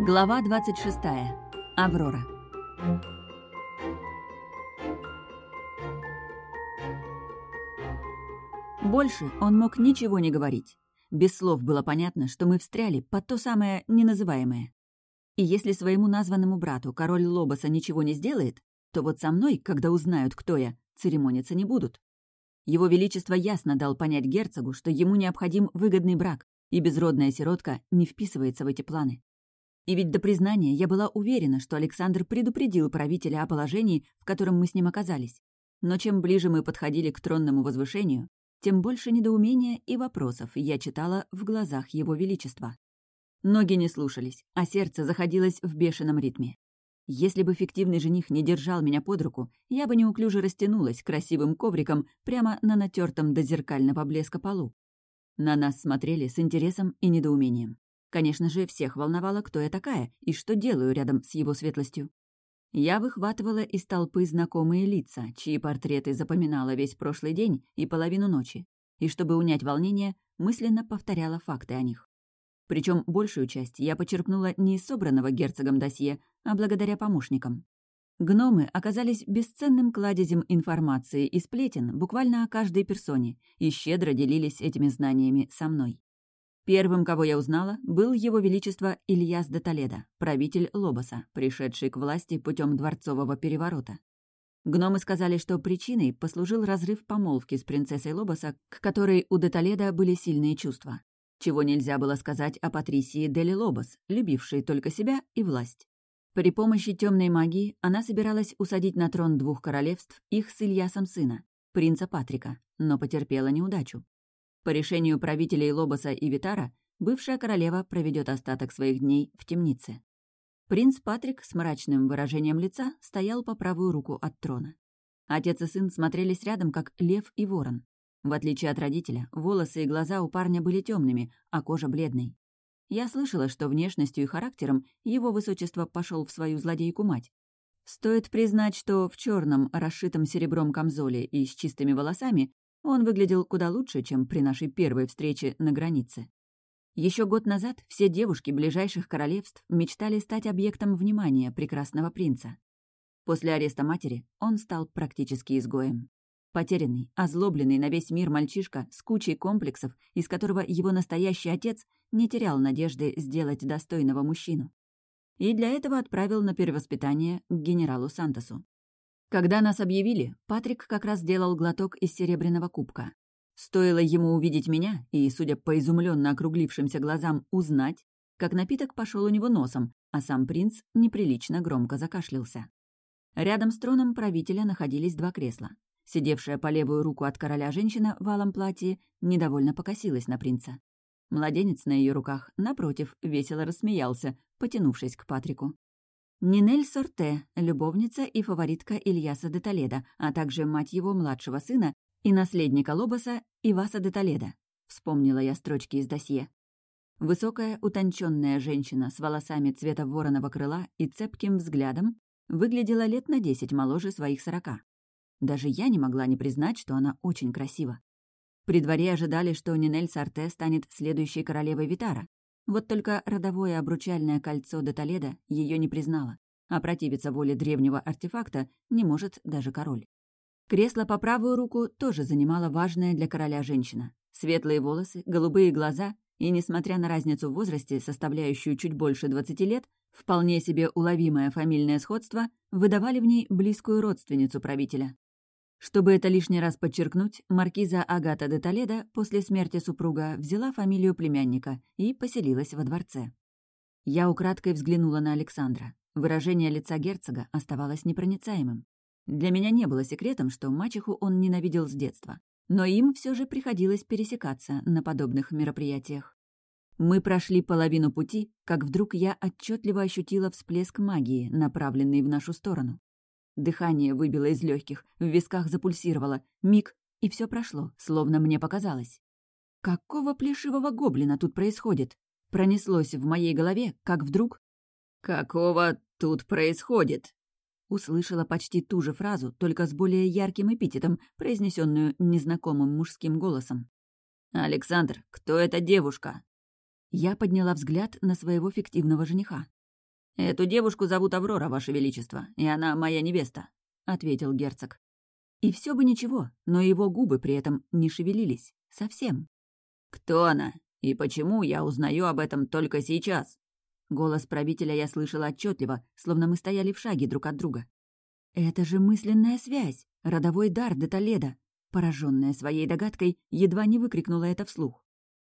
Глава 26. Аврора. Больше он мог ничего не говорить. Без слов было понятно, что мы встряли под то самое неназываемое. И если своему названному брату король Лобоса ничего не сделает, то вот со мной, когда узнают, кто я, церемониться не будут. Его Величество ясно дал понять герцогу, что ему необходим выгодный брак, и безродная сиротка не вписывается в эти планы. И ведь до признания я была уверена, что Александр предупредил правителя о положении, в котором мы с ним оказались. Но чем ближе мы подходили к тронному возвышению, тем больше недоумения и вопросов я читала в глазах Его Величества. Ноги не слушались, а сердце заходилось в бешеном ритме. Если бы фиктивный жених не держал меня под руку, я бы неуклюже растянулась красивым ковриком прямо на натертом до зеркального блеска полу. На нас смотрели с интересом и недоумением. Конечно же, всех волновало, кто я такая и что делаю рядом с его светлостью. Я выхватывала из толпы знакомые лица, чьи портреты запоминала весь прошлый день и половину ночи, и чтобы унять волнение, мысленно повторяла факты о них. Причем большую часть я почерпнула не из собранного герцогом досье, а благодаря помощникам. Гномы оказались бесценным кладезем информации и сплетен буквально о каждой персоне и щедро делились этими знаниями со мной. Первым, кого я узнала, был его величество Ильяс де Толедо, правитель Лобоса, пришедший к власти путем дворцового переворота. Гномы сказали, что причиной послужил разрыв помолвки с принцессой Лобоса, к которой у де Толедо были сильные чувства. Чего нельзя было сказать о Патрисии Дели Лобос, любившей только себя и власть. При помощи темной магии она собиралась усадить на трон двух королевств их с Ильясом сына, принца Патрика, но потерпела неудачу. По решению правителей Лобоса и Витара, бывшая королева проведет остаток своих дней в темнице. Принц Патрик с мрачным выражением лица стоял по правую руку от трона. Отец и сын смотрелись рядом, как лев и ворон. В отличие от родителя, волосы и глаза у парня были темными, а кожа бледной. Я слышала, что внешностью и характером его высочество пошел в свою злодейку-мать. Стоит признать, что в черном, расшитом серебром камзоле и с чистыми волосами он выглядел куда лучше, чем при нашей первой встрече на границе. Еще год назад все девушки ближайших королевств мечтали стать объектом внимания прекрасного принца. После ареста матери он стал практически изгоем. Потерянный, озлобленный на весь мир мальчишка с кучей комплексов, из которого его настоящий отец не терял надежды сделать достойного мужчину. И для этого отправил на перевоспитание к генералу Сантосу. Когда нас объявили, Патрик как раз делал глоток из серебряного кубка. Стоило ему увидеть меня и, судя по изумленно округлившимся глазам, узнать, как напиток пошел у него носом, а сам принц неприлично громко закашлялся. Рядом с троном правителя находились два кресла. Сидевшая по левую руку от короля женщина в алом платье недовольно покосилась на принца. Младенец на ее руках, напротив, весело рассмеялся, потянувшись к Патрику. Нинель Сорте, любовница и фаворитка Ильяса де Толедо, а также мать его младшего сына и наследника Лобоса Иваса де Толедо. Вспомнила я строчки из досье. Высокая, утонченная женщина с волосами цвета вороного крыла и цепким взглядом выглядела лет на десять моложе своих сорока. Даже я не могла не признать, что она очень красива. При дворе ожидали, что Нинель Сорте станет следующей королевой Витара, вот только родовое обручальное кольцо де Толедо ее не признало, а противиться воле древнего артефакта не может даже король. Кресло по правую руку тоже занимала важная для короля женщина. Светлые волосы, голубые глаза и, несмотря на разницу в возрасте, составляющую чуть больше 20 лет, вполне себе уловимое фамильное сходство выдавали в ней близкую родственницу правителя. Чтобы это лишний раз подчеркнуть, маркиза Агата де Толедо после смерти супруга взяла фамилию племянника и поселилась во дворце. Я украдкой взглянула на Александра. Выражение лица герцога оставалось непроницаемым. Для меня не было секретом, что мачеху он ненавидел с детства, но им все же приходилось пересекаться на подобных мероприятиях. Мы прошли половину пути, как вдруг я отчетливо ощутила всплеск магии, направленный в нашу сторону. Дыхание выбило из легких, в висках запульсировало. Миг, и все прошло, словно мне показалось. Какого плешивого гоблина тут происходит? Пронеслось в моей голове, как вдруг... «Какого тут происходит?» Услышала почти ту же фразу, только с более ярким эпитетом, произнесенную незнакомым мужским голосом. «Александр, кто эта девушка?» Я подняла взгляд на своего фиктивного жениха. «Эту девушку зовут Аврора, Ваше Величество, и она моя невеста», — ответил герцог. И все бы ничего, но его губы при этом не шевелились. Совсем. «Кто она? И почему я узнаю об этом только сейчас?» Голос правителя я слышала отчетливо, словно мы стояли в шаге друг от друга. «Это же мысленная связь, родовой дар Деталеда!» Пораженная своей догадкой, едва не выкрикнула это вслух.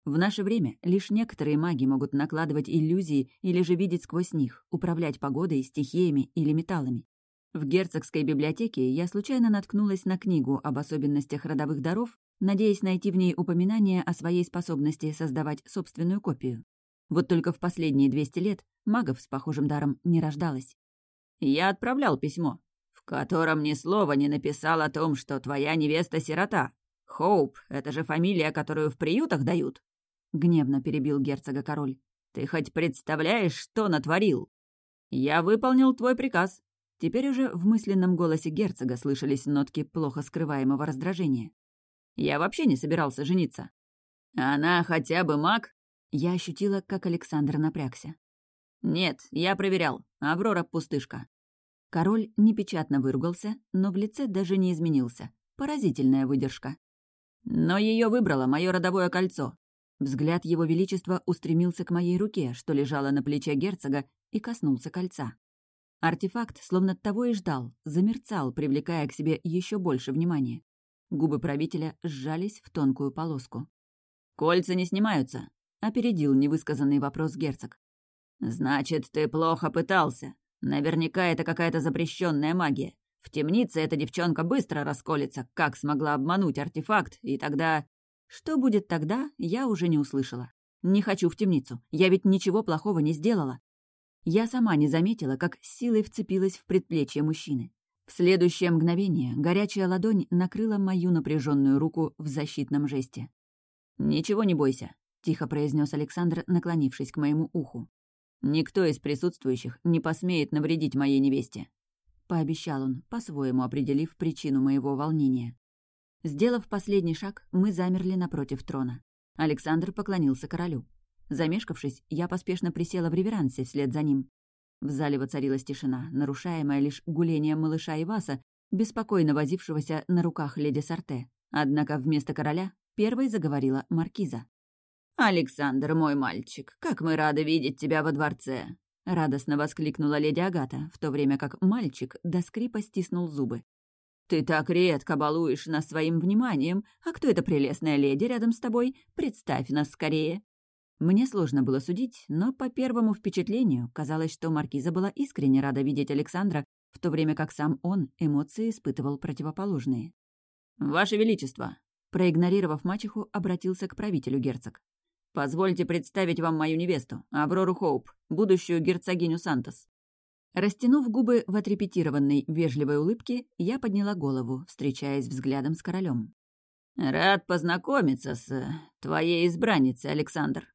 В наше время лишь некоторые маги могут накладывать иллюзии или же видеть сквозь них, управлять погодой, стихиями или металлами. В герцогской библиотеке я случайно наткнулась на книгу об особенностях родовых даров, надеясь найти в ней упоминание о своей способности создавать собственную копию. Вот только в последние 200 лет магов с похожим даром не рождалось. «Я отправлял письмо, в котором ни слова не написал о том, что твоя невеста — сирота. Хоуп — это же фамилия, которую в приютах дают!» Гневно перебил герцога король. «Ты хоть представляешь, что натворил?» «Я выполнил твой приказ. Теперь уже в мысленном голосе герцога слышались нотки плохо скрываемого раздражения. «Я вообще не собирался жениться». «Она хотя бы маг?» Я ощутила, как Александр напрягся. «Нет, я проверял. Аврора пустышка». Король непечатно выругался, но в лице даже не изменился. Поразительная выдержка. «Но ее выбрало мое родовое кольцо». Взгляд его величества устремился к моей руке, что лежала на плече герцога, и коснулся кольца. Артефакт словно того и ждал, замерцал, привлекая к себе еще больше внимания. Губы правителя сжались в тонкую полоску. «Кольца не снимаются», — опередил невысказанный вопрос герцог. «Значит, ты плохо пытался. Наверняка это какая-то запрещенная магия. В темнице эта девчонка быстро расколется, как смогла обмануть артефакт, и тогда...» Что будет тогда, я уже не услышала. Не хочу в темницу. Я ведь ничего плохого не сделала. Я сама не заметила, как силой вцепилась в предплечье мужчины. В следующее мгновение горячая ладонь накрыла мою напряженную руку в защитном жесте. «Ничего не бойся», — тихо произнес Александр, наклонившись к моему уху. «Никто из присутствующих не посмеет навредить моей невесте», — пообещал он, по-своему определив причину моего волнения. Сделав последний шаг, мы замерли напротив трона. Александр поклонился королю. Замешкавшись, я поспешно присела в реверансе вслед за ним. В зале воцарилась тишина, нарушаемая лишь гулением малыша Иваса, беспокойно возившегося на руках леди Сарте. Однако вместо короля первой заговорила маркиза. «Александр, мой мальчик, как мы рады видеть тебя во дворце!» — радостно воскликнула леди Агата, в то время как мальчик до скрипа стиснул зубы. «Ты так редко балуешь нас своим вниманием, а кто эта прелестная леди рядом с тобой? Представь нас скорее!» Мне сложно было судить, но по первому впечатлению казалось, что Маркиза была искренне рада видеть Александра, в то время как сам он эмоции испытывал противоположные. «Ваше Величество!» Проигнорировав мачеху, обратился к правителю герцог. «Позвольте представить вам мою невесту, Аврору Хоуп, будущую герцогиню Сантос». Растянув губы в отрепетированной вежливой улыбке, я подняла голову, встречаясь взглядом с королем. «Рад познакомиться с твоей избранницей, Александр»,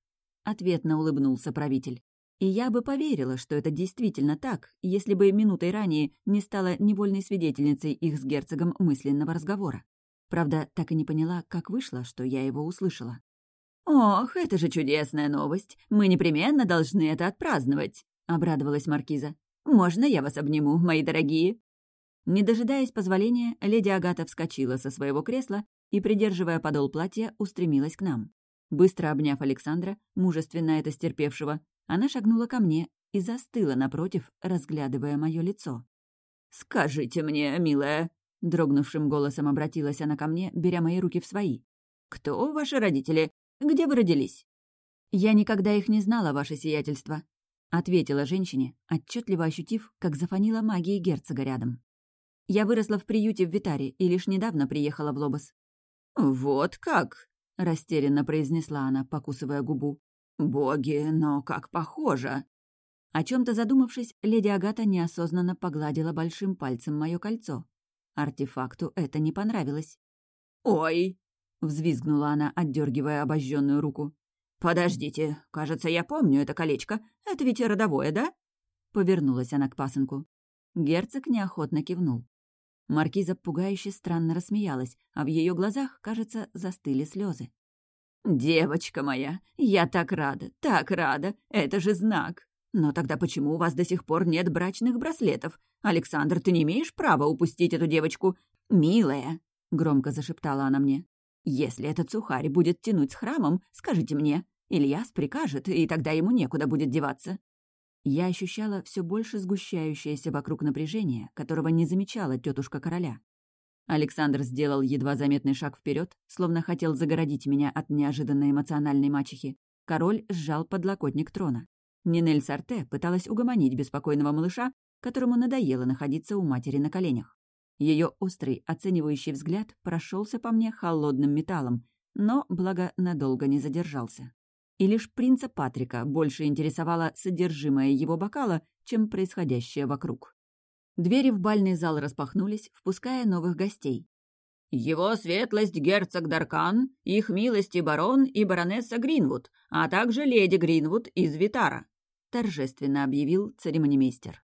Ответно улыбнулся правитель. И я бы поверила, что это действительно так, если бы минутой ранее не стала невольной свидетельницей их с герцогом мысленного разговора. Правда, так и не поняла, как вышло, что я его услышала. «Ох, это же чудесная новость! Мы непременно должны это отпраздновать!» — обрадовалась Маркиза. «Можно я вас обниму, мои дорогие?» Не дожидаясь позволения, леди Агата вскочила со своего кресла и, придерживая подол платья, устремилась к нам. Быстро обняв Александра, мужественно это стерпевшего, она шагнула ко мне и застыла напротив, разглядывая мое лицо. «Скажите мне, милая», — дрогнувшим голосом обратилась она ко мне, беря мои руки в свои. «Кто ваши родители? Где вы родились?» «Я никогда их не знала, ваше сиятельство», — ответила женщине, отчетливо ощутив, как зафонила магия герцога рядом. «Я выросла в приюте в Витаре и лишь недавно приехала в Лобос». «Вот как!» — растерянно произнесла она, покусывая губу. «Боги, но как похоже!» О чем то задумавшись, леди Агата неосознанно погладила большим пальцем мое кольцо. Артефакту это не понравилось. «Ой!» — взвизгнула она, отдергивая обожженную руку. «Подождите, кажется, я помню это колечко. Это ведь родовое, да?» Повернулась она к пасынку. Герцог неохотно кивнул. Маркиза пугающе странно рассмеялась, а в ее глазах, кажется, застыли слезы. «Девочка моя, я так рада, так рада! Это же знак! Но тогда почему у вас до сих пор нет брачных браслетов? Александр, ты не имеешь права упустить эту девочку? Милая!» — громко зашептала она мне. «Если этот сухарь будет тянуть с храмом, скажите мне. Ильяс прикажет, и тогда ему некуда будет деваться». Я ощущала все больше сгущающееся вокруг напряжения, которого не замечала тетушка короля. Александр сделал едва заметный шаг вперед, словно хотел загородить меня от неожиданной эмоциональной мачехи. Король сжал подлокотник трона. Нинель Сарте пыталась угомонить беспокойного малыша, которому надоело находиться у матери на коленях. Ее острый, оценивающий взгляд прошелся по мне холодным металлом, но, благо, надолго не задержался. И лишь принца Патрика больше интересовало содержимое его бокала, чем происходящее вокруг. Двери в бальный зал распахнулись, впуская новых гостей. «Его светлость герцог Даркан, их милости барон и баронесса Гринвуд, а также леди Гринвуд из Витара», торжественно объявил церемонимейстер.